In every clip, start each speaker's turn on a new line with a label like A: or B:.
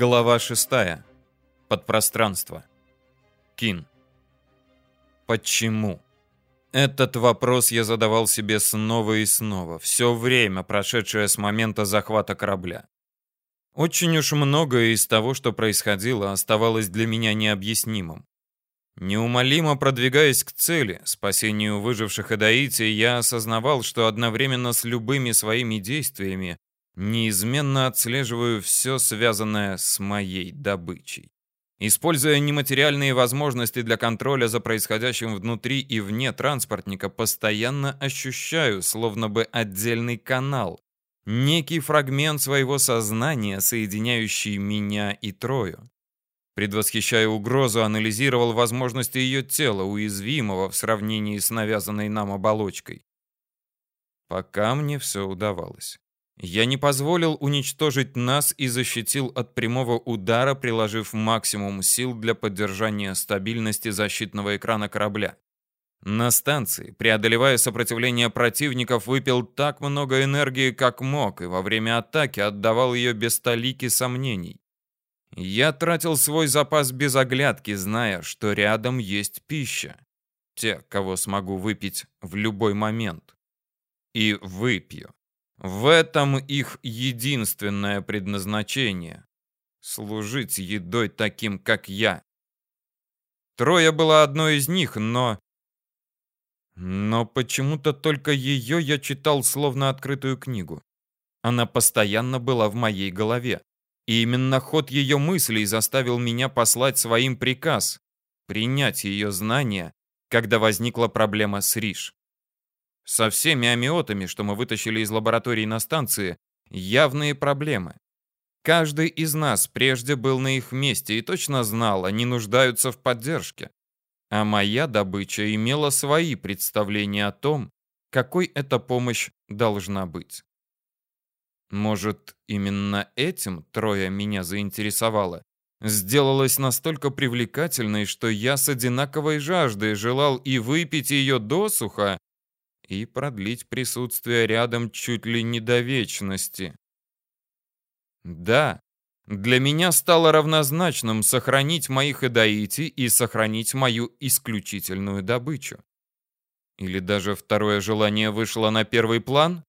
A: Глава шестая. Подпространство. Кин. Почему? Этот вопрос я задавал себе снова и снова, все время, прошедшее с момента захвата корабля. Очень уж многое из того, что происходило, оставалось для меня необъяснимым. Неумолимо продвигаясь к цели, спасению выживших Эдаити, я осознавал, что одновременно с любыми своими действиями неизменно отслеживаю все связанное с моей добычей. Используя нематериальные возможности для контроля за происходящим внутри и вне транспортника, постоянно ощущаю, словно бы отдельный канал, некий фрагмент своего сознания, соединяющий меня и Трою. Предвосхищая угрозу, анализировал возможности ее тела, уязвимого в сравнении с навязанной нам оболочкой. Пока мне все удавалось. Я не позволил уничтожить нас и защитил от прямого удара, приложив максимум сил для поддержания стабильности защитного экрана корабля. На станции, преодолевая сопротивление противников, выпил так много энергии, как мог, и во время атаки отдавал ее без толики сомнений. Я тратил свой запас без оглядки, зная, что рядом есть пища. Те, кого смогу выпить в любой момент. И выпью. В этом их единственное предназначение — служить едой таким, как я. Трое была одной из них, но... Но почему-то только ее я читал словно открытую книгу. Она постоянно была в моей голове. И именно ход ее мыслей заставил меня послать своим приказ — принять ее знания, когда возникла проблема с Риш. Со всеми амиотами, что мы вытащили из лаборатории на станции, явные проблемы. Каждый из нас прежде был на их месте и точно знал, они нуждаются в поддержке. А моя добыча имела свои представления о том, какой эта помощь должна быть. Может, именно этим трое меня заинтересовало? Сделалась настолько привлекательной, что я с одинаковой жаждой желал и выпить ее досуха, и продлить присутствие рядом чуть ли не до вечности. Да, для меня стало равнозначным сохранить моих эдаити и сохранить мою исключительную добычу. Или даже второе желание вышло на первый план?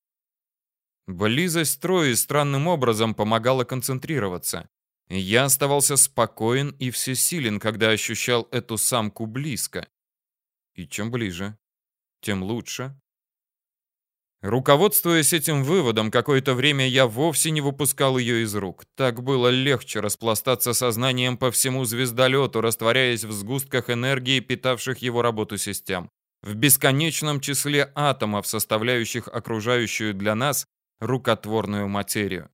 A: Близость Трои странным образом помогала концентрироваться. Я оставался спокоен и всесилен, когда ощущал эту самку близко. И чем ближе, тем лучше. Руководствуясь этим выводом, какое-то время я вовсе не выпускал ее из рук. Так было легче распластаться сознанием по всему звездолету, растворяясь в сгустках энергии, питавших его работу систем. В бесконечном числе атомов, составляющих окружающую для нас рукотворную материю.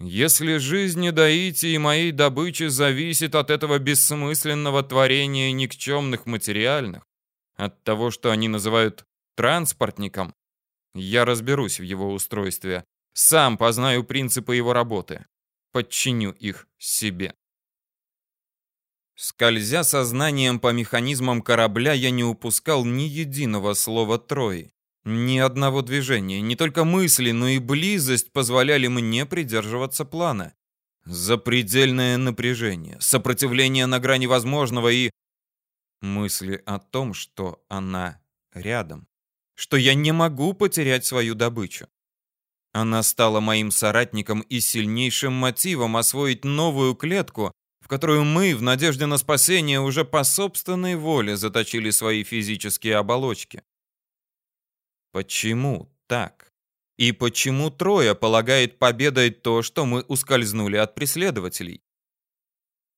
A: Если жизнь Даити и моей добычи зависит от этого бессмысленного творения никчемных материальных, от того, что они называют транспортником, я разберусь в его устройстве. Сам познаю принципы его работы. Подчиню их себе. Скользя сознанием по механизмам корабля, я не упускал ни единого слова Трои. Ни одного движения, не только мысли, но и близость позволяли мне придерживаться плана. Запредельное напряжение, сопротивление на грани возможного и... Мысли о том, что она рядом что я не могу потерять свою добычу. Она стала моим соратником и сильнейшим мотивом освоить новую клетку, в которую мы, в надежде на спасение, уже по собственной воле заточили свои физические оболочки. Почему так? И почему Троя полагает победой то, что мы ускользнули от преследователей?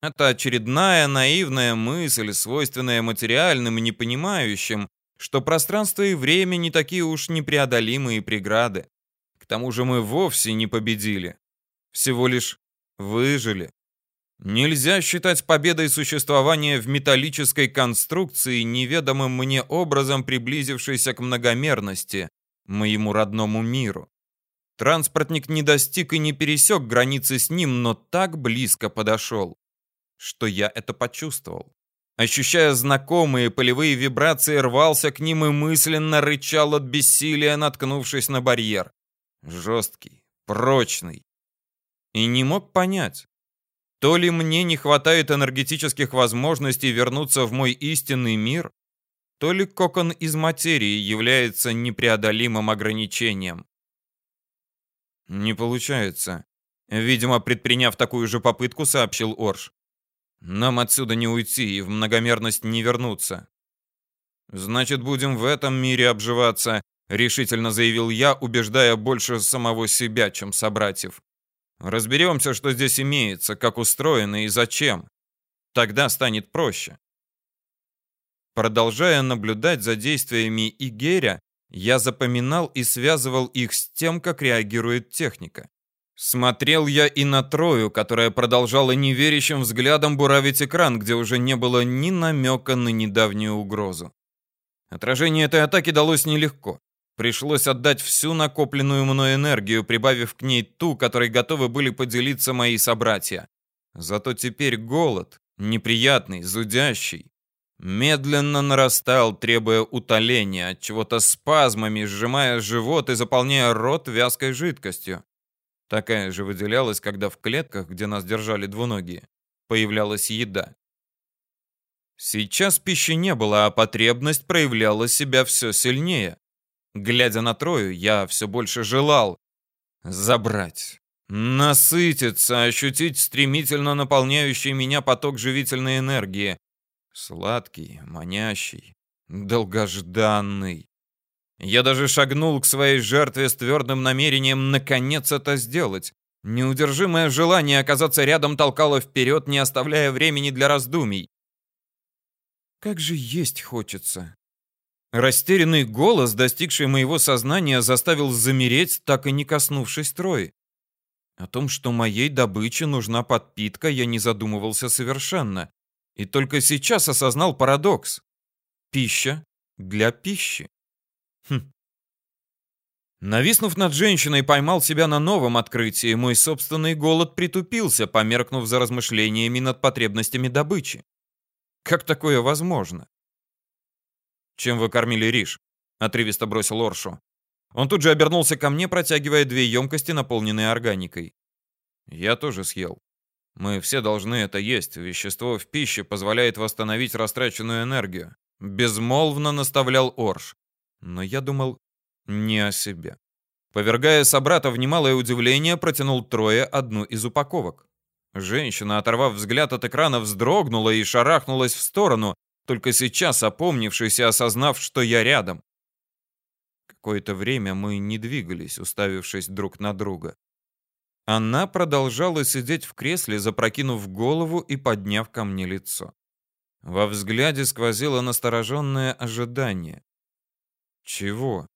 A: Это очередная наивная мысль, свойственная материальным и непонимающим, что пространство и время не такие уж непреодолимые преграды. К тому же мы вовсе не победили. Всего лишь выжили. Нельзя считать победой существование в металлической конструкции, неведомым мне образом приблизившейся к многомерности, моему родному миру. Транспортник не достиг и не пересек границы с ним, но так близко подошел, что я это почувствовал. Ощущая знакомые полевые вибрации, рвался к ним и мысленно рычал от бессилия, наткнувшись на барьер. Жесткий, прочный. И не мог понять, То ли мне не хватает энергетических возможностей вернуться в мой истинный мир, то ли кокон из материи является непреодолимым ограничением. Не получается. Видимо, предприняв такую же попытку, сообщил Орш. Нам отсюда не уйти и в многомерность не вернуться. Значит, будем в этом мире обживаться, решительно заявил я, убеждая больше самого себя, чем собратьев. Разберемся, что здесь имеется, как устроено и зачем. Тогда станет проще. Продолжая наблюдать за действиями Игеря, я запоминал и связывал их с тем, как реагирует техника. Смотрел я и на Трою, которая продолжала неверящим взглядом буравить экран, где уже не было ни намека на недавнюю угрозу. Отражение этой атаки далось нелегко. Пришлось отдать всю накопленную мной энергию, прибавив к ней ту, которой готовы были поделиться мои собратья. Зато теперь голод, неприятный, зудящий, медленно нарастал, требуя утоления, от чего-то спазмами сжимая живот и заполняя рот вязкой жидкостью. Такая же выделялась, когда в клетках, где нас держали двуногие, появлялась еда. Сейчас пищи не было, а потребность проявляла себя все сильнее. Глядя на Трою, я все больше желал забрать, насытиться, ощутить стремительно наполняющий меня поток живительной энергии. Сладкий, манящий, долгожданный. Я даже шагнул к своей жертве с твердым намерением наконец это сделать. Неудержимое желание оказаться рядом толкало вперед, не оставляя времени для раздумий. Как же есть хочется. Растерянный голос, достигший моего сознания, заставил замереть, так и не коснувшись Трои. О том, что моей добыче нужна подпитка, я не задумывался совершенно. И только сейчас осознал парадокс. Пища для пищи. Хм. Нависнув над женщиной, поймал себя на новом открытии. Мой собственный голод притупился, померкнув за размышлениями над потребностями добычи. Как такое возможно? Чем вы кормили Риш? Отрывисто бросил Оршу. Он тут же обернулся ко мне, протягивая две емкости, наполненные органикой. Я тоже съел. Мы все должны это есть. Вещество в пище позволяет восстановить растраченную энергию. Безмолвно наставлял Орш. Но я думал не о себе. Повергая собрата в немалое удивление, протянул Трое одну из упаковок. Женщина, оторвав взгляд от экрана, вздрогнула и шарахнулась в сторону, только сейчас опомнившись и осознав, что я рядом. Какое-то время мы не двигались, уставившись друг на друга. Она продолжала сидеть в кресле, запрокинув голову и подняв ко мне лицо. Во взгляде сквозило настороженное ожидание. Чего?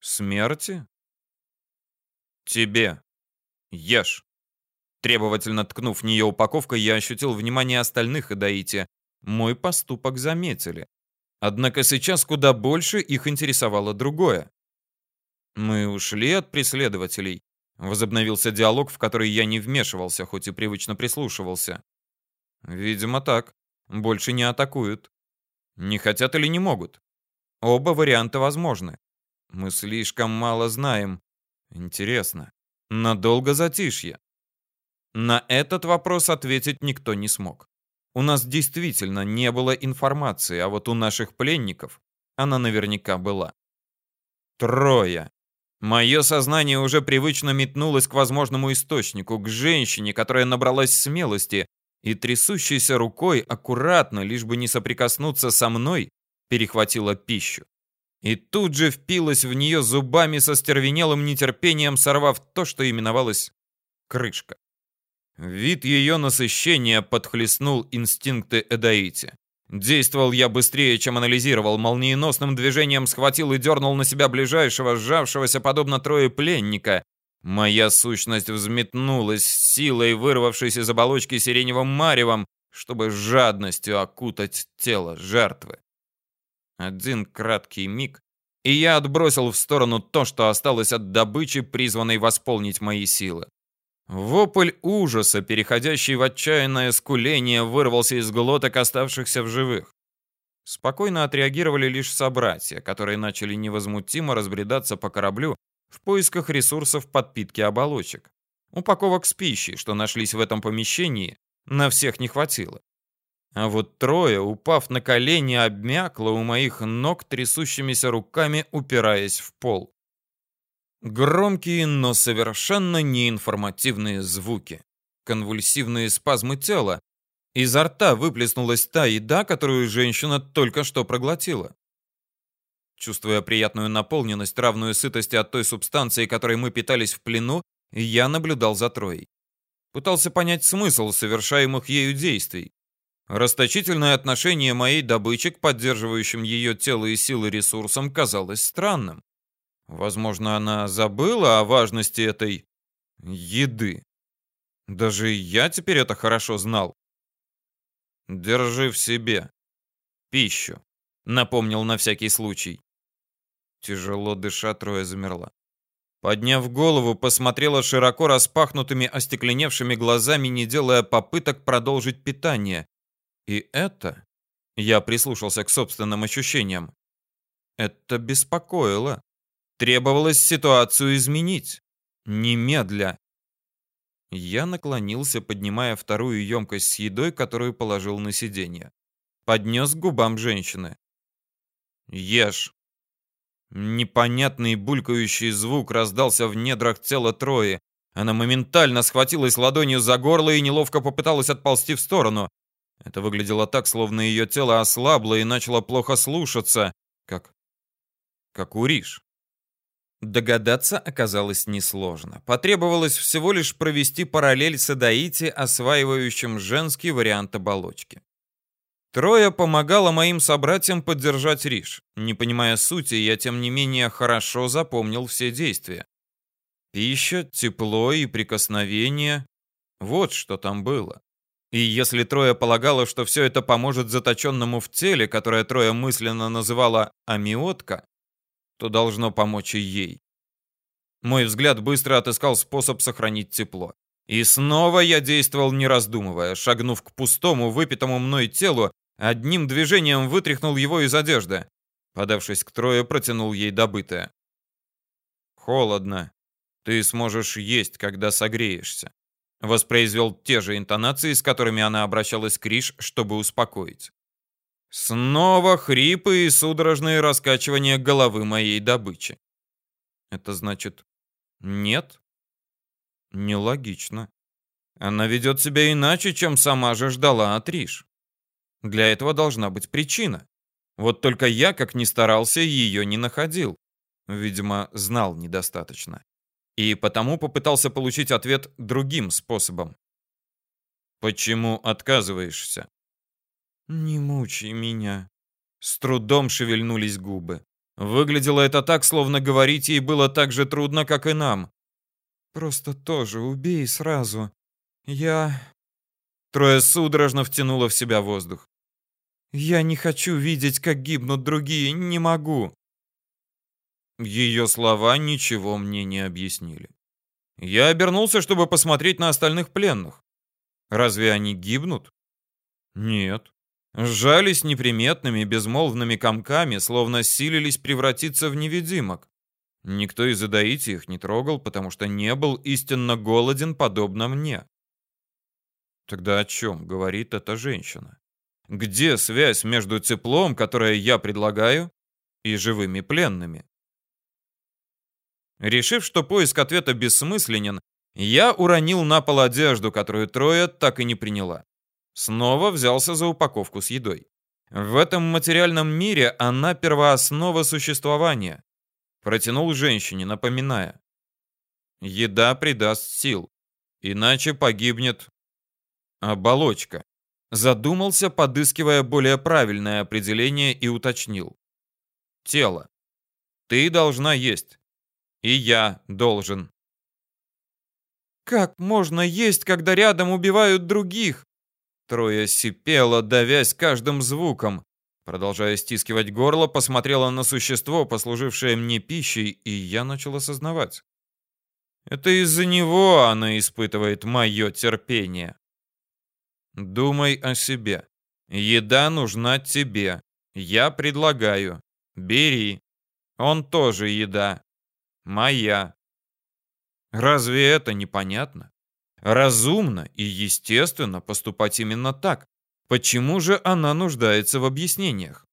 A: Смерти? Тебе. Ешь. Требовательно ткнув в нее упаковкой, я ощутил внимание остальных и Даити. Мой поступок заметили. Однако сейчас куда больше их интересовало другое. Мы ушли от преследователей. Возобновился диалог, в который я не вмешивался, хоть и привычно прислушивался. Видимо, так. Больше не атакуют. Не хотят или не могут? Оба варианта возможны. Мы слишком мало знаем. Интересно, надолго затишье? На этот вопрос ответить никто не смог. У нас действительно не было информации, а вот у наших пленников она наверняка была. Трое. Мое сознание уже привычно метнулось к возможному источнику, к женщине, которая набралась смелости и трясущейся рукой аккуратно, лишь бы не соприкоснуться со мной, перехватила пищу. И тут же впилась в нее зубами со стервенелым нетерпением, сорвав то, что именовалось крышка. Вид ее насыщения подхлестнул инстинкты Эдаити. Действовал я быстрее, чем анализировал, молниеносным движением схватил и дернул на себя ближайшего, сжавшегося подобно трое пленника. Моя сущность взметнулась силой, вырвавшись из оболочки сиреневым маревом, чтобы жадностью окутать тело жертвы. Один краткий миг, и я отбросил в сторону то, что осталось от добычи, призванной восполнить мои силы. Вопль ужаса, переходящий в отчаянное скуление, вырвался из глоток оставшихся в живых. Спокойно отреагировали лишь собратья, которые начали невозмутимо разбредаться по кораблю в поисках ресурсов подпитки оболочек. Упаковок с пищей, что нашлись в этом помещении, на всех не хватило. А вот трое, упав на колени, обмякло у моих ног трясущимися руками, упираясь в пол. Громкие, но совершенно неинформативные звуки. Конвульсивные спазмы тела. Изо рта выплеснулась та еда, которую женщина только что проглотила. Чувствуя приятную наполненность, равную сытости от той субстанции, которой мы питались в плену, я наблюдал за Троей. Пытался понять смысл совершаемых ею действий. Расточительное отношение моей добычи к поддерживающим ее тело и силы ресурсам казалось странным. Возможно, она забыла о важности этой еды. Даже я теперь это хорошо знал. Держи в себе пищу, напомнил на всякий случай. Тяжело дыша, Троя замерла. Подняв голову, посмотрела широко распахнутыми остекленевшими глазами, не делая попыток продолжить питание. И это... Я прислушался к собственным ощущениям. Это беспокоило. Требовалось ситуацию изменить. Немедля. Я наклонился, поднимая вторую емкость с едой, которую положил на сиденье. Поднес к губам женщины. «Ешь». Непонятный булькающий звук раздался в недрах тела Трои. Она моментально схватилась ладонью за горло и неловко попыталась отползти в сторону. Это выглядело так, словно ее тело ослабло и начало плохо слушаться, как... как уриш. Догадаться оказалось несложно. Потребовалось всего лишь провести параллель с Адаити, осваивающим женский вариант оболочки. Трое помогало моим собратьям поддержать Риш. Не понимая сути, я тем не менее хорошо запомнил все действия. Пища, тепло и прикосновение — вот что там было. И если Троя полагала, что все это поможет заточенному в теле, которое Троя мысленно называла амиотка, то должно помочь и ей. Мой взгляд быстро отыскал способ сохранить тепло. И снова я действовал не раздумывая, шагнув к пустому, выпитому мной телу, одним движением вытряхнул его из одежды. Подавшись к Трое, протянул ей добытое. «Холодно. Ты сможешь есть, когда согреешься». Воспроизвел те же интонации, с которыми она обращалась к Риш, чтобы успокоить. Снова хрипы и судорожные раскачивания головы моей добычи. Это значит нет? Нелогично. Она ведет себя иначе, чем сама же ждала от Риш. Для этого должна быть причина. Вот только я, как ни старался, ее не находил. Видимо, знал недостаточно. И потому попытался получить ответ другим способом. Почему отказываешься? «Не мучай меня». С трудом шевельнулись губы. Выглядело это так, словно говорить ей было так же трудно, как и нам. «Просто тоже убей сразу. Я...» Трое судорожно втянуло в себя воздух. «Я не хочу видеть, как гибнут другие, не могу». Ее слова ничего мне не объяснили. Я обернулся, чтобы посмотреть на остальных пленных. Разве они гибнут? Нет сжались неприметными безмолвными комками, словно силились превратиться в невидимок. Никто из Адаити их не трогал, потому что не был истинно голоден, подобно мне. Тогда о чем говорит эта женщина? Где связь между теплом, которое я предлагаю, и живыми пленными? Решив, что поиск ответа бессмысленен, я уронил на пол одежду, которую Троя так и не приняла. Снова взялся за упаковку с едой. В этом материальном мире она первооснова существования. Протянул женщине, напоминая. Еда придаст сил, иначе погибнет оболочка. Задумался, подыскивая более правильное определение и уточнил. Тело. Ты должна есть. И я должен. Как можно есть, когда рядом убивают других? Трое сипела, давясь каждым звуком. Продолжая стискивать горло, посмотрела на существо, послужившее мне пищей, и я начал осознавать. Это из-за него она испытывает мое терпение. Думай о себе. Еда нужна тебе. Я предлагаю. Бери. Он тоже еда. Моя. Разве это непонятно? Разумно и естественно поступать именно так. Почему же она нуждается в объяснениях?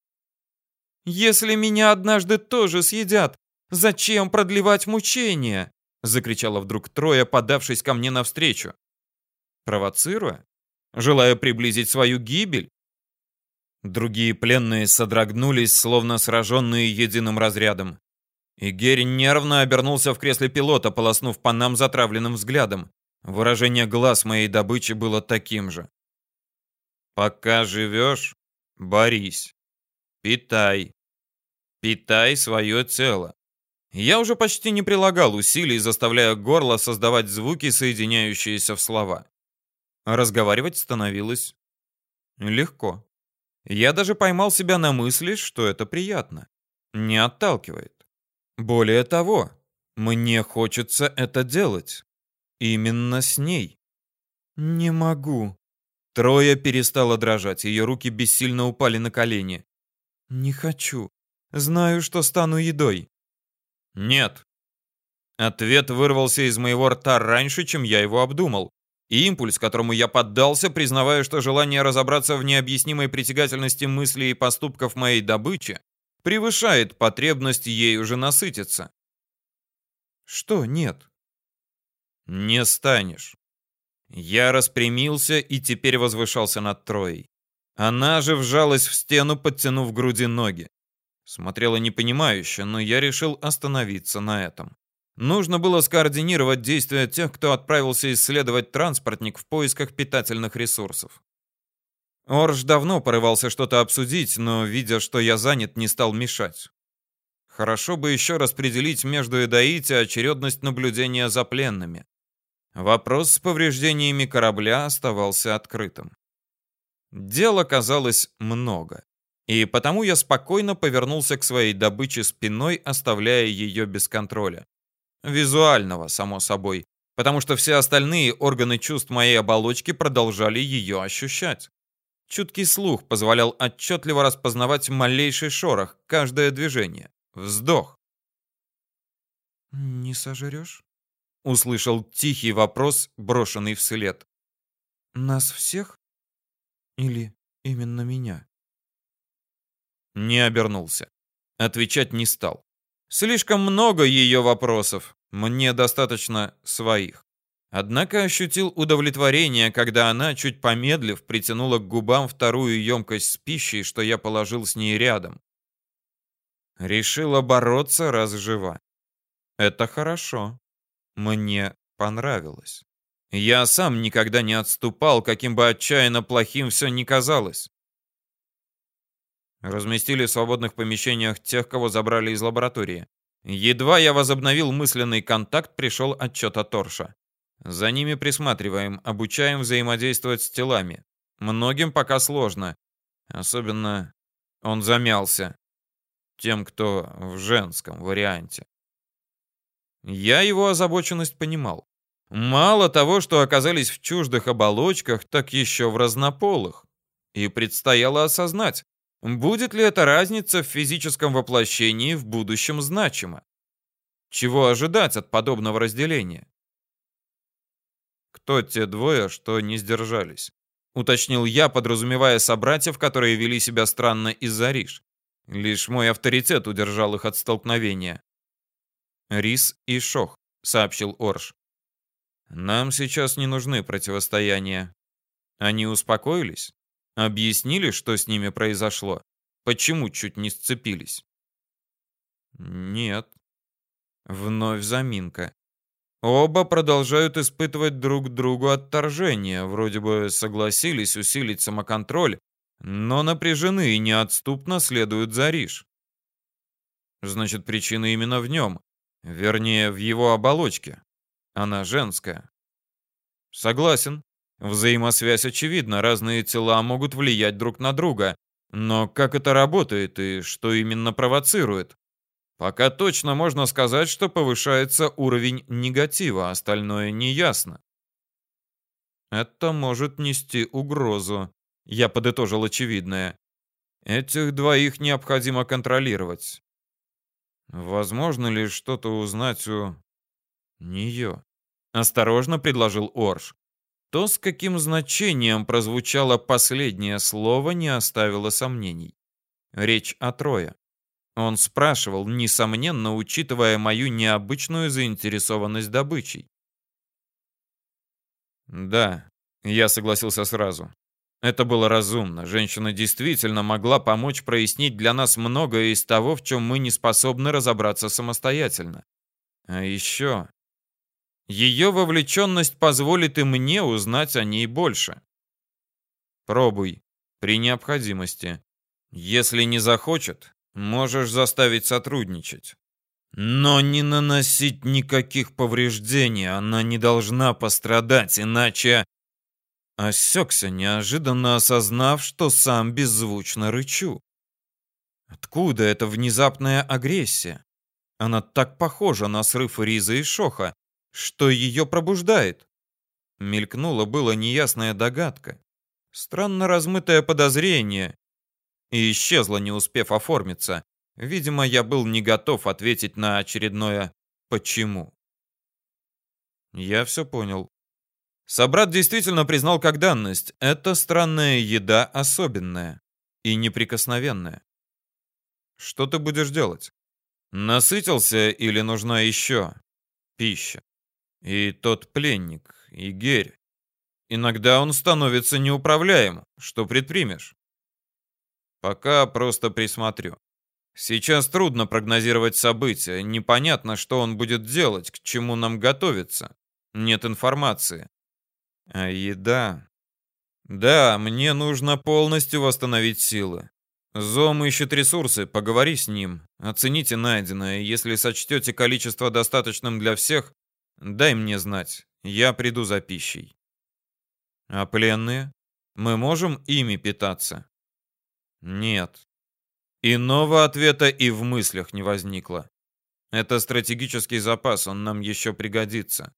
A: «Если меня однажды тоже съедят, зачем продлевать мучения?» закричала вдруг Троя, подавшись ко мне навстречу. Провоцируя? Желая приблизить свою гибель? Другие пленные содрогнулись, словно сраженные единым разрядом. И Герри нервно обернулся в кресле пилота, полоснув по нам затравленным взглядом. Выражение глаз моей добычи было таким же. «Пока живешь, борись. Питай. Питай свое тело. Я уже почти не прилагал усилий, заставляя горло создавать звуки, соединяющиеся в слова. Разговаривать становилось легко. Я даже поймал себя на мысли, что это приятно. Не отталкивает. Более того, мне хочется это делать. Именно с ней. Не могу. Троя перестала дрожать, ее руки бессильно упали на колени. Не хочу. Знаю, что стану едой. Нет. Ответ вырвался из моего рта раньше, чем я его обдумал. И импульс, которому я поддался, признавая, что желание разобраться в необъяснимой притягательности мыслей и поступков моей добычи превышает потребность ей уже насытиться. Что нет? Не станешь. Я распрямился и теперь возвышался над Троей. Она же вжалась в стену, подтянув груди ноги. Смотрела непонимающе, но я решил остановиться на этом. Нужно было скоординировать действия тех, кто отправился исследовать транспортник в поисках питательных ресурсов. Орж давно порывался что-то обсудить, но, видя, что я занят, не стал мешать. Хорошо бы еще распределить между Эдаити очередность наблюдения за пленными. Вопрос с повреждениями корабля оставался открытым. Дел оказалось много. И потому я спокойно повернулся к своей добыче спиной, оставляя ее без контроля. Визуального, само собой, потому что все остальные органы чувств моей оболочки продолжали ее ощущать. Чуткий слух позволял отчетливо распознавать малейший шорох, каждое движение, вздох. «Не сожрешь?» — услышал тихий вопрос, брошенный вслед. «Нас всех? Или именно меня?» Не обернулся. Отвечать не стал. Слишком много ее вопросов. Мне достаточно своих. Однако ощутил удовлетворение, когда она, чуть помедлив, притянула к губам вторую емкость с пищей, что я положил с ней рядом. Решила бороться, раз жива. Это хорошо. Мне понравилось. Я сам никогда не отступал, каким бы отчаянно плохим все ни казалось. Разместили в свободных помещениях тех, кого забрали из лаборатории. Едва я возобновил мысленный контакт, пришел отчет от Торша. За ними присматриваем, обучаем взаимодействовать с телами. Многим пока сложно. Особенно он замялся. Тем, кто в женском варианте. Я его озабоченность понимал. Мало того, что оказались в чуждых оболочках, так еще в разнополых. И предстояло осознать, Будет ли эта разница в физическом воплощении в будущем значима? Чего ожидать от подобного разделения? Кто те двое, что не сдержались? Уточнил я, подразумевая собратьев, которые вели себя странно из-за Риш. Лишь мой авторитет удержал их от столкновения. Рис и Шох, сообщил Орш. Нам сейчас не нужны противостояния. Они успокоились? Объяснили, что с ними произошло? Почему чуть не сцепились? Нет. Вновь заминка. Оба продолжают испытывать друг другу отторжение, вроде бы согласились усилить самоконтроль, но напряжены и неотступно следуют за Риш. Значит, причина именно в нем, вернее, в его оболочке. Она женская. Согласен. Взаимосвязь очевидна, разные тела могут влиять друг на друга. Но как это работает и что именно провоцирует? Пока точно можно сказать, что повышается уровень негатива, остальное неясно. Это может нести угрозу. Я подытожил очевидное. Этих двоих необходимо контролировать. Возможно ли что-то узнать у нее? Осторожно предложил Орш. То, с каким значением прозвучало последнее слово, не оставило сомнений. Речь о Трое. Он спрашивал, несомненно, учитывая мою необычную заинтересованность добычей. Да, я согласился сразу. Это было разумно. Женщина действительно могла помочь прояснить для нас многое из того, в чем мы не способны разобраться самостоятельно. А еще... Ее вовлеченность позволит и мне узнать о ней больше. Пробуй. При необходимости. Если не захочет, можешь заставить сотрудничать. Но не наносить никаких повреждений, она не должна пострадать, иначе... Осекся, неожиданно осознав, что сам беззвучно рычу. Откуда эта внезапная агрессия? Она так похожа на срыв Риза и Шоха, что ее пробуждает. Мелькнула была неясная догадка. Странно размытое подозрение. И исчезла, не успев оформиться. Видимо, я был не готов ответить на очередное «почему». Я все понял. Собрат действительно признал как данность. Это странная еда особенная и неприкосновенная. Что ты будешь делать? Насытился или нужна еще пища? И тот пленник, и Герь. Иногда он становится неуправляем. Что предпримешь? Пока просто присмотрю. Сейчас трудно прогнозировать события. Непонятно, что он будет делать, к чему нам готовиться. Нет информации. А еда... Да, мне нужно полностью восстановить силы. Зом ищет ресурсы, поговори с ним. Оцените найденное. Если сочтете количество достаточным для всех, дай мне знать. Я приду за пищей. А пленные? Мы можем ими питаться? Нет. Иного ответа и в мыслях не возникло. Это стратегический запас, он нам еще пригодится.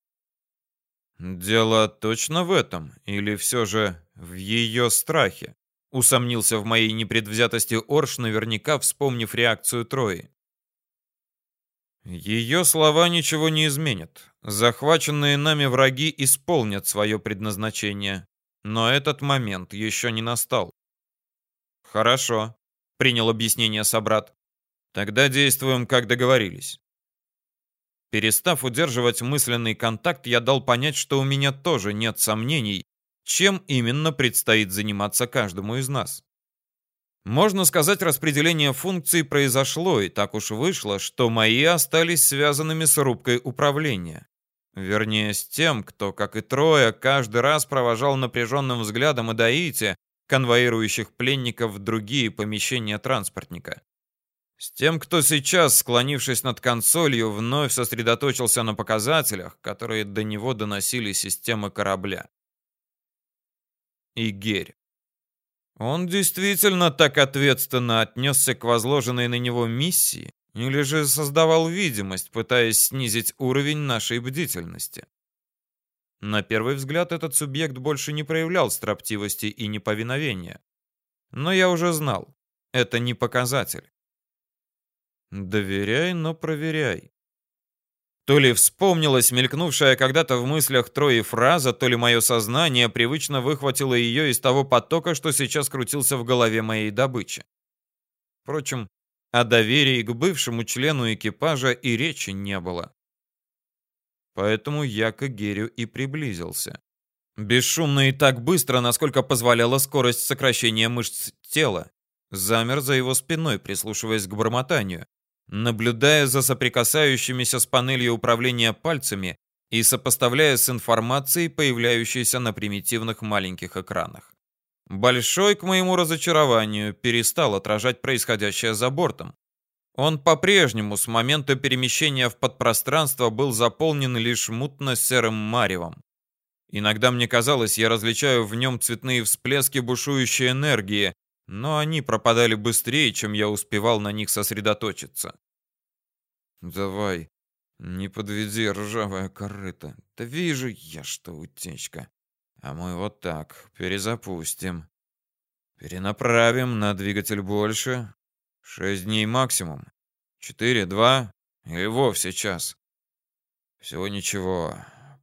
A: «Дело точно в этом? Или все же в ее страхе?» Усомнился в моей непредвзятости Орш, наверняка вспомнив реакцию Трои. Ее слова ничего не изменят. Захваченные нами враги исполнят свое предназначение. Но этот момент еще не настал. Хорошо, принял объяснение собрат. Тогда действуем, как договорились. Перестав удерживать мысленный контакт, я дал понять, что у меня тоже нет сомнений, чем именно предстоит заниматься каждому из нас. Можно сказать, распределение функций произошло, и так уж вышло, что мои остались связанными с рубкой управления. Вернее, с тем, кто, как и трое, каждый раз провожал напряженным взглядом Адаите, конвоирующих пленников в другие помещения транспортника. С тем, кто сейчас, склонившись над консолью, вновь сосредоточился на показателях, которые до него доносили системы корабля. И Герь. Он действительно так ответственно отнесся к возложенной на него миссии, или же создавал видимость, пытаясь снизить уровень нашей бдительности? На первый взгляд этот субъект больше не проявлял строптивости и неповиновения. Но я уже знал, это не показатель. Доверяй, но проверяй. То ли вспомнилась мелькнувшая когда-то в мыслях Трои фраза, то ли мое сознание привычно выхватило ее из того потока, что сейчас крутился в голове моей добычи. Впрочем, о доверии к бывшему члену экипажа и речи не было. Поэтому я к Герю и приблизился. Бесшумно и так быстро, насколько позволяла скорость сокращения мышц тела. Замер за его спиной, прислушиваясь к бормотанию наблюдая за соприкасающимися с панелью управления пальцами и сопоставляя с информацией, появляющейся на примитивных маленьких экранах. Большой, к моему разочарованию, перестал отражать происходящее за бортом. Он по-прежнему с момента перемещения в подпространство был заполнен лишь мутно-серым маревом. Иногда мне казалось, я различаю в нем цветные всплески бушующей энергии, но они пропадали быстрее, чем я успевал на них сосредоточиться. «Давай, не подведи ржавая корыта. Да вижу я, что утечка. А мы вот так перезапустим. Перенаправим на двигатель больше. Шесть дней максимум. Четыре, два и вовсе час. Всего ничего.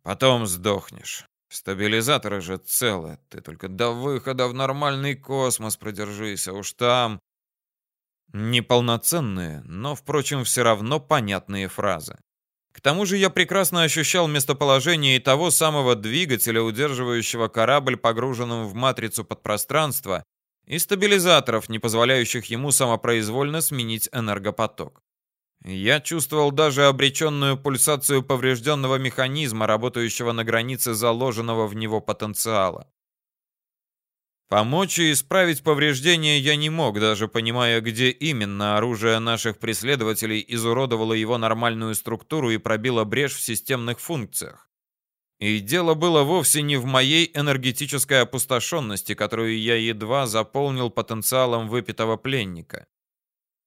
A: Потом сдохнешь. Стабилизаторы же целы. Ты только до выхода в нормальный космос продержись, а уж там... Неполноценные, но, впрочем, все равно понятные фразы. К тому же я прекрасно ощущал местоположение и того самого двигателя, удерживающего корабль погруженным в матрицу подпространства, и стабилизаторов, не позволяющих ему самопроизвольно сменить энергопоток. Я чувствовал даже обреченную пульсацию поврежденного механизма, работающего на границе заложенного в него потенциала. Помочь и исправить повреждения я не мог, даже понимая, где именно оружие наших преследователей изуродовало его нормальную структуру и пробило брешь в системных функциях. И дело было вовсе не в моей энергетической опустошенности, которую я едва заполнил потенциалом выпитого пленника.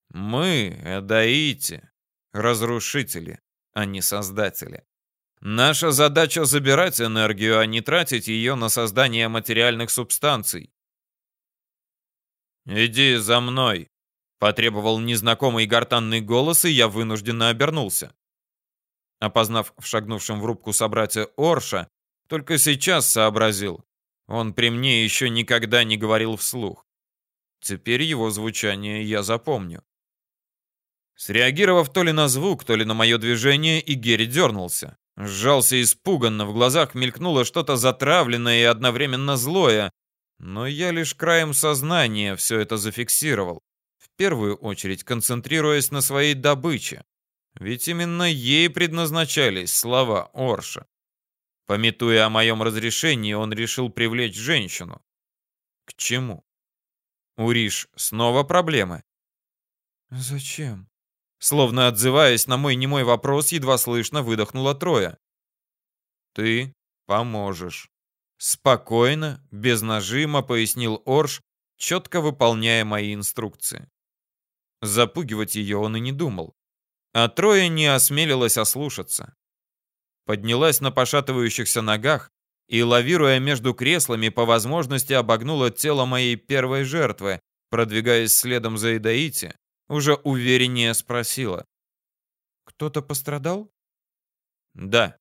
A: Мы, Эдаити, разрушители, а не создатели. Наша задача забирать энергию, а не тратить ее на создание материальных субстанций. «Иди за мной», — потребовал незнакомый гортанный голос, и я вынужденно обернулся. Опознав в шагнувшем в рубку собратья Орша, только сейчас сообразил. Он при мне еще никогда не говорил вслух. Теперь его звучание я запомню. Среагировав то ли на звук, то ли на мое движение, Игерь дернулся. Сжался испуганно, в глазах мелькнуло что-то затравленное и одновременно злое. Но я лишь краем сознания все это зафиксировал, в первую очередь концентрируясь на своей добыче. Ведь именно ей предназначались слова Орша. Пометуя о моем разрешении, он решил привлечь женщину. К чему? У Риш снова проблемы.
B: «Зачем?»
A: Словно отзываясь на мой немой вопрос, едва слышно выдохнула Троя. «Ты поможешь». Спокойно, без нажима, пояснил Орш, четко выполняя мои инструкции. Запугивать ее он и не думал. А Троя не осмелилась ослушаться. Поднялась на пошатывающихся ногах и, лавируя между креслами, по возможности обогнула тело моей первой жертвы, продвигаясь следом за Идаити, уже увереннее спросила.
B: «Кто-то пострадал?»
A: «Да».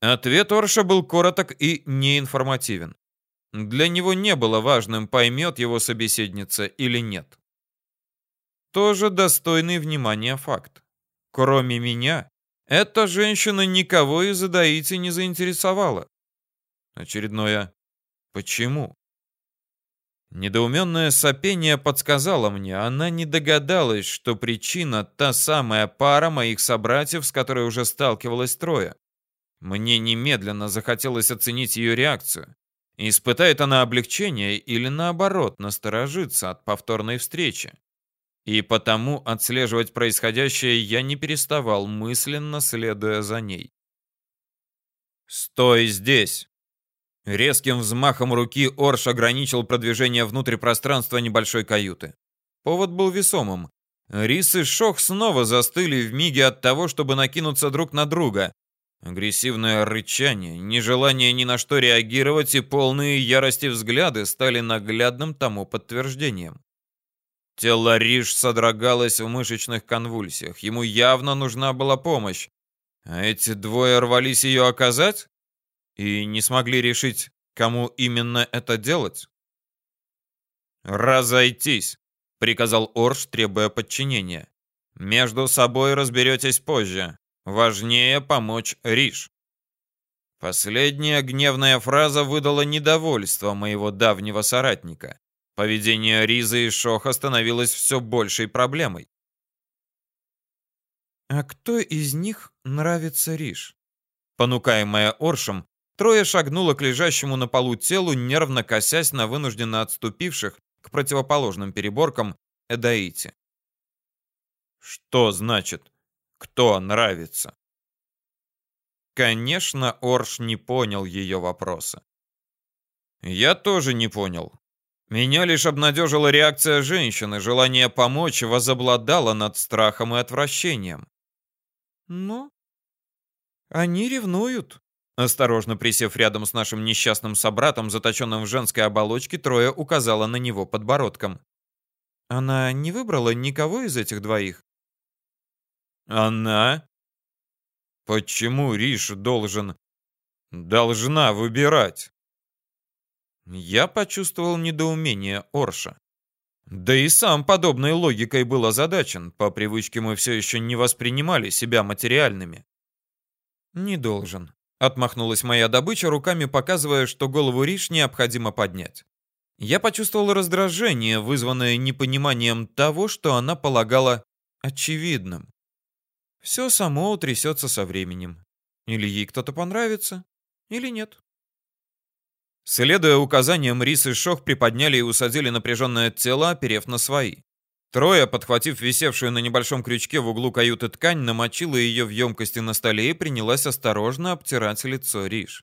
A: Ответ Орша был короток и неинформативен. Для него не было важным, поймет его собеседница или нет. Тоже достойный внимания факт. Кроме меня, эта женщина никого из Адаити не заинтересовала. Очередное «почему?». Недоуменное сопение подсказало мне, она не догадалась, что причина та самая пара моих собратьев, с которой уже сталкивалась трое. Мне немедленно захотелось оценить ее реакцию. Испытает она облегчение или наоборот насторожится от повторной встречи. И потому отслеживать происходящее я не переставал, мысленно следуя за ней. «Стой здесь!» Резким взмахом руки Орш ограничил продвижение внутрь пространства небольшой каюты. Повод был весомым. Рис и Шох снова застыли в миге от того, чтобы накинуться друг на друга. Агрессивное рычание, нежелание ни на что реагировать и полные ярости взгляды стали наглядным тому подтверждением. Тело Риш содрогалось в мышечных конвульсиях. Ему явно нужна была помощь. А эти двое рвались ее оказать? и не смогли решить, кому именно это делать? «Разойтись!» — приказал Орш, требуя подчинения. «Между собой разберетесь позже. Важнее помочь Риш». Последняя гневная фраза выдала недовольство моего давнего соратника. Поведение Ризы и Шоха становилось все большей проблемой.
B: «А кто из них нравится Риш?»
A: Понукаемая Оршем, Трое шагнуло к лежащему на полу телу, нервно косясь на вынужденно отступивших к противоположным переборкам Эдаити. Что значит «кто нравится»? Конечно, Орш не понял ее вопроса. Я тоже не понял. Меня лишь обнадежила реакция женщины, желание помочь возобладало над страхом и отвращением.
B: «Ну, они ревнуют»,
A: Осторожно присев рядом с нашим несчастным собратом, заточенным в женской оболочке, Троя указала на него подбородком.
B: «Она не выбрала никого из этих двоих?»
A: «Она? Почему Риш должен...» Должна выбирать. Я почувствовал недоумение Орша. Да и сам подобной логикой был озадачен. По привычке мы все еще не воспринимали себя материальными.
B: «Не должен», — отмахнулась моя добыча, руками показывая, что голову Риш необходимо поднять. Я почувствовал раздражение, вызванное непониманием того, что она полагала очевидным. Все само утрясется со временем. Или ей кто-то понравится, или нет.
A: Следуя указаниям, Рис и Шох приподняли и усадили напряженное тело, оперев на свои. Трое, подхватив висевшую на небольшом крючке в углу каюты ткань, намочила ее в емкости на столе и принялась осторожно обтирать лицо Риш.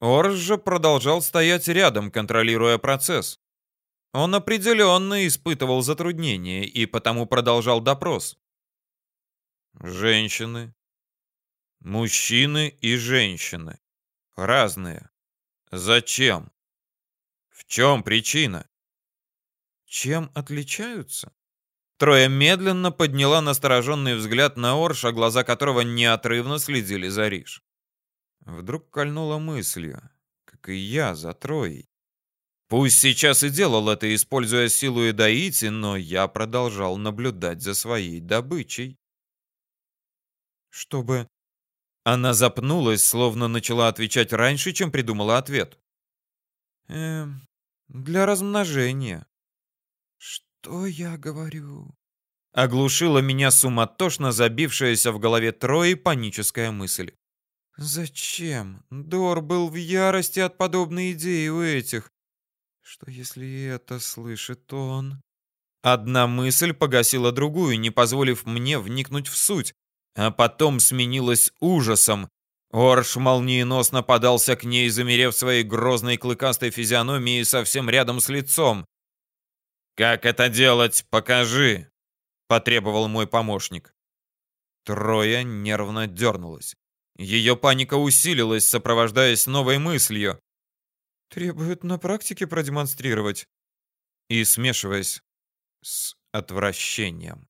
A: Орж же продолжал стоять рядом, контролируя процесс. Он определенно испытывал затруднения и потому продолжал допрос. Женщины, мужчины и женщины. Разные. Зачем? В чем причина?
B: Чем отличаются?
A: Троя медленно подняла настороженный взгляд на Орша, глаза которого неотрывно следили за Риш. Вдруг кольнула мыслью, как и я за Троей. Пусть сейчас и делал это, используя силу Эдаити, но я продолжал наблюдать за своей добычей.
B: Чтобы
A: она запнулась, словно начала отвечать раньше, чем придумала ответ.
B: Эм, для размножения.
A: Что я говорю? Оглушила меня суматошно забившаяся в голове Трои паническая мысль.
B: Зачем? Дор был в ярости от подобной идеи у этих. Что если это слышит он?
A: Одна мысль погасила другую, не позволив мне вникнуть в суть, а потом сменилась ужасом. Орш молниеносно подался к ней, замерев своей грозной клыкастой физиономией совсем рядом с лицом. «Как это делать? Покажи!» — потребовал мой помощник. Троя нервно дернулась. Ее паника усилилась, сопровождаясь новой мыслью.
B: «Требует на практике продемонстрировать».
A: И смешиваясь с отвращением.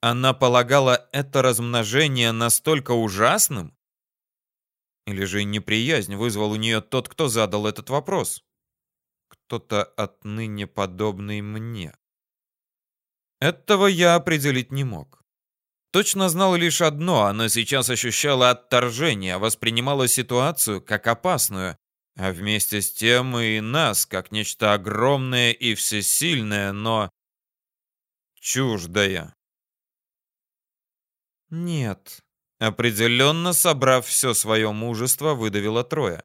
A: Она полагала это размножение настолько ужасным? Или же неприязнь вызвал у нее тот, кто задал этот вопрос? Кто-то отныне подобный мне. Этого я определить не мог. Точно знал лишь одно, она сейчас ощущала отторжение, воспринимала ситуацию как опасную, а вместе с тем и нас как нечто огромное и всесильное, но чуждое.
B: «Нет».
A: Определенно, собрав все свое мужество, выдавила Троя.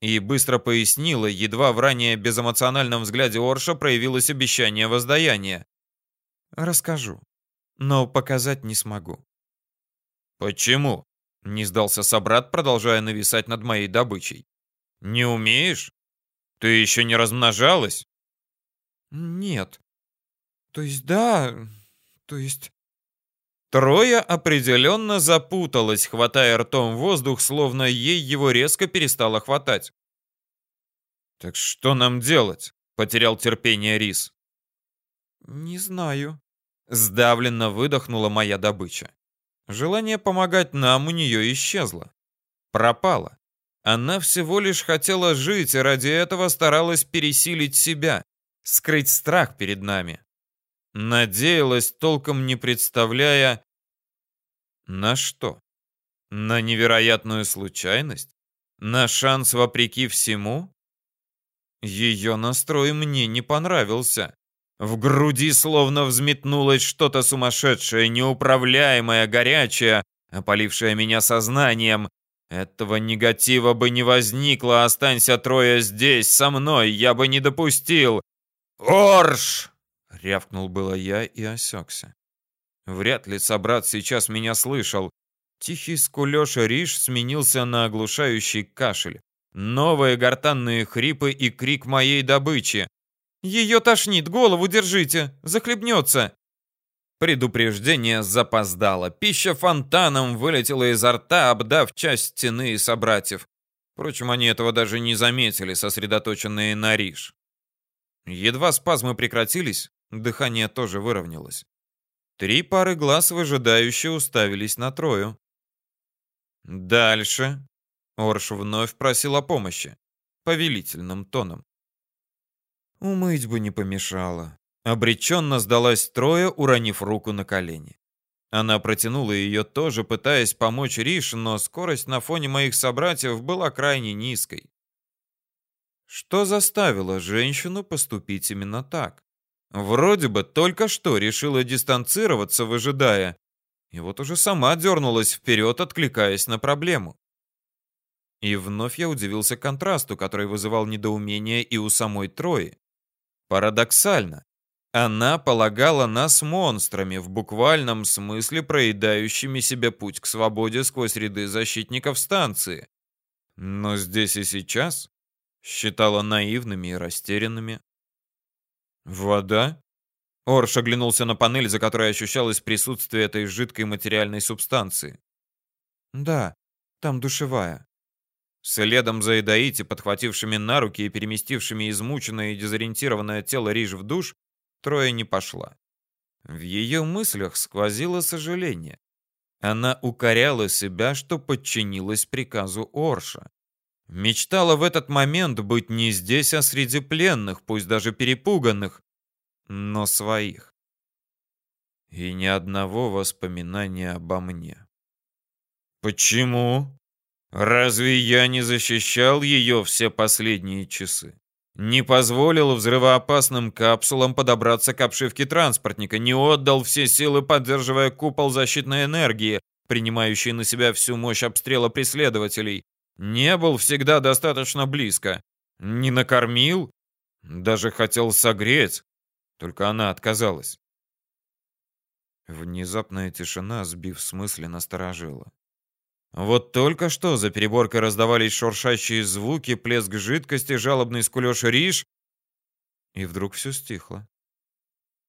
A: И быстро пояснила, едва в ранее безэмоциональном взгляде Орша проявилось обещание воздаяния.
B: «Расскажу, но показать не смогу».
A: «Почему?» — не сдался собрат, продолжая нависать над моей добычей. «Не умеешь? Ты еще не размножалась?»
B: «Нет. То есть да, то есть
A: Трое определенно запуталась, хватая ртом воздух, словно ей его резко перестало хватать. «Так что нам делать?» — потерял терпение Рис.
B: «Не знаю», —
A: сдавленно выдохнула моя добыча. Желание помогать нам у нее исчезло. Пропало. Она всего лишь хотела жить, и ради этого старалась пересилить себя, скрыть страх перед нами. Надеялась, толком не представляя... На что? На невероятную случайность? На шанс вопреки всему? Ее настрой мне не понравился. В груди словно взметнулось что-то сумасшедшее, неуправляемое, горячее, опалившее меня сознанием. Этого негатива бы не возникло, останься трое здесь, со мной, я бы не допустил. Орш! Рявкнул было я и осекся. Вряд ли собрат сейчас меня слышал. Тихий скулёж Риш сменился на оглушающий кашель. Новые гортанные хрипы и крик моей добычи. «Ее тошнит, голову держите! Захлебнется!» Предупреждение запоздало. Пища фонтаном вылетела изо рта, обдав часть стены и собратьев. Впрочем, они этого даже не заметили, сосредоточенные на Риш. Едва спазмы прекратились, Дыхание тоже выровнялось. Три пары глаз выжидающе уставились на Трою. Дальше.
B: Орш вновь просил о помощи. Повелительным тоном. Умыть бы не помешало. Обреченно сдалась Троя, уронив руку на колени. Она протянула ее тоже, пытаясь помочь Риш, но скорость на фоне моих собратьев была крайне низкой. Что заставило женщину поступить именно так? Вроде бы только что решила дистанцироваться, выжидая, и вот уже сама дернулась вперед, откликаясь на проблему. И вновь я удивился контрасту, который вызывал недоумение и у самой Трои. Парадоксально. Она полагала нас монстрами, в буквальном смысле проедающими себе путь к свободе сквозь ряды защитников станции. Но здесь и сейчас считала наивными и растерянными. Вода? Орш оглянулся на панель, за которой ощущалось присутствие этой жидкой материальной субстанции. Да, там душевая. Следом за Эдаити, подхватившими на руки и переместившими измученное и дезориентированное тело Риж в душ, трое не пошла. В ее мыслях сквозило сожаление. Она укоряла себя, что подчинилась приказу Орша. Мечтала в этот момент быть не здесь, а среди пленных, пусть даже перепуганных, но своих. И ни одного воспоминания обо мне. Почему? Разве я не защищал ее все последние часы? Не позволил взрывоопасным капсулам подобраться к обшивке транспортника, не отдал все силы, поддерживая купол защитной энергии, принимающий на себя всю мощь обстрела преследователей, не был всегда достаточно близко. Не накормил, даже хотел согреть, только она отказалась. Внезапная тишина, сбив с мысли, насторожила. Вот только что за переборкой раздавались шуршащие звуки, плеск жидкости, жалобный скулёж риш, и вдруг все стихло.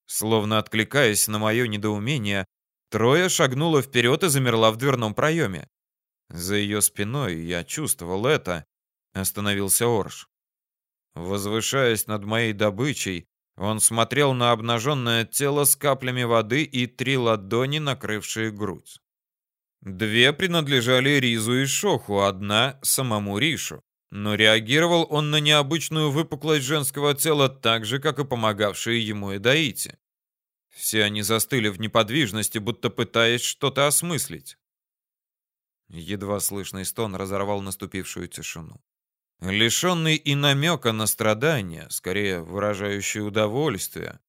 B: Словно откликаясь на мое недоумение, Троя шагнула вперед и замерла в дверном проеме. За ее спиной я чувствовал это. Остановился Орш. Возвышаясь над моей добычей, он смотрел на обнаженное тело с каплями воды и три ладони, накрывшие грудь. Две принадлежали Ризу и Шоху, одна — самому Ришу. Но реагировал он на необычную выпуклость женского тела так же, как и помогавшие ему Эдаити. Все они застыли в неподвижности, будто пытаясь что-то осмыслить. Едва слышный стон разорвал наступившую тишину. Лишенный и намека на страдания, скорее выражающий удовольствие.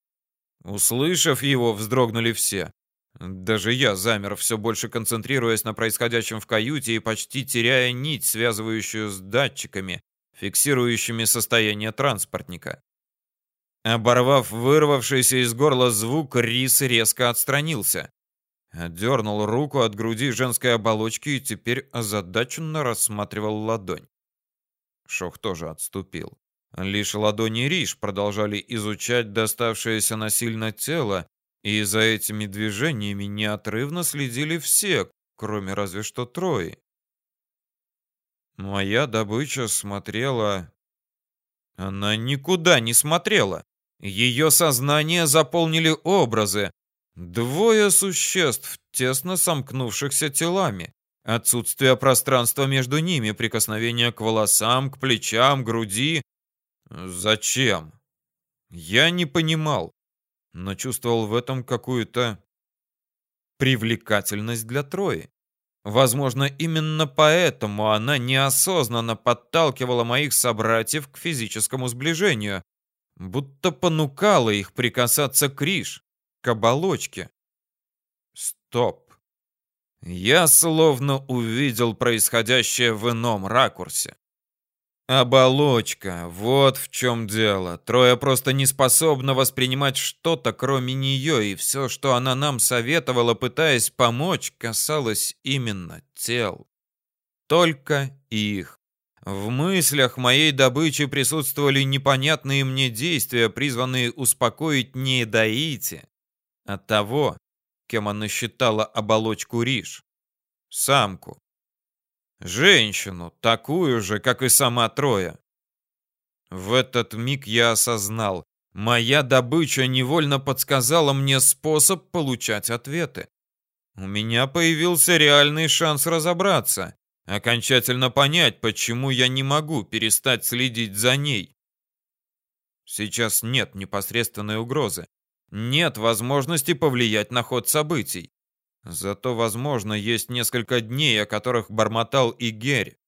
B: Услышав его, вздрогнули все. Даже я замер, все больше концентрируясь на происходящем в каюте и почти теряя нить, связывающую с датчиками, фиксирующими состояние транспортника. Оборвав вырвавшийся из горла звук, Рис резко отстранился. Отдернул руку от груди женской оболочки и теперь озадаченно рассматривал ладонь. Шох тоже отступил. Лишь ладони Риш продолжали изучать доставшееся насильно тело, и за этими движениями неотрывно следили все, кроме разве что Трои. Моя добыча смотрела... Она никуда не смотрела. Ее сознание заполнили образы, Двое существ, тесно сомкнувшихся телами. Отсутствие пространства между ними, прикосновение к волосам, к плечам, груди. Зачем? Я не понимал, но чувствовал в этом какую-то привлекательность для Трои. Возможно, именно поэтому она неосознанно подталкивала моих собратьев к физическому сближению, будто понукала их прикасаться к Риш к оболочке. Стоп. Я словно увидел происходящее в ином ракурсе. Оболочка, вот в чем дело. Трое просто не способна воспринимать что-то, кроме нее, и все, что она нам советовала, пытаясь помочь, касалось именно тел. Только их. В мыслях моей добычи присутствовали непонятные мне действия, призванные успокоить не Даити, а того, кем она считала оболочку Риш. Самку. Женщину, такую же, как и сама Троя. В этот миг я осознал, моя добыча невольно подсказала мне способ получать ответы. У меня появился реальный шанс разобраться,
A: окончательно понять, почему я не могу перестать следить за ней. Сейчас нет непосредственной угрозы. Нет возможности повлиять на ход событий. Зато, возможно, есть несколько дней, о которых бормотал и Герь.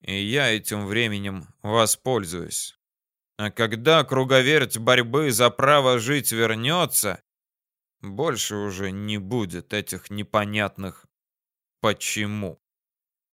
A: И я этим временем воспользуюсь. А когда круговерть борьбы за право жить вернется, больше уже не будет этих непонятных «почему».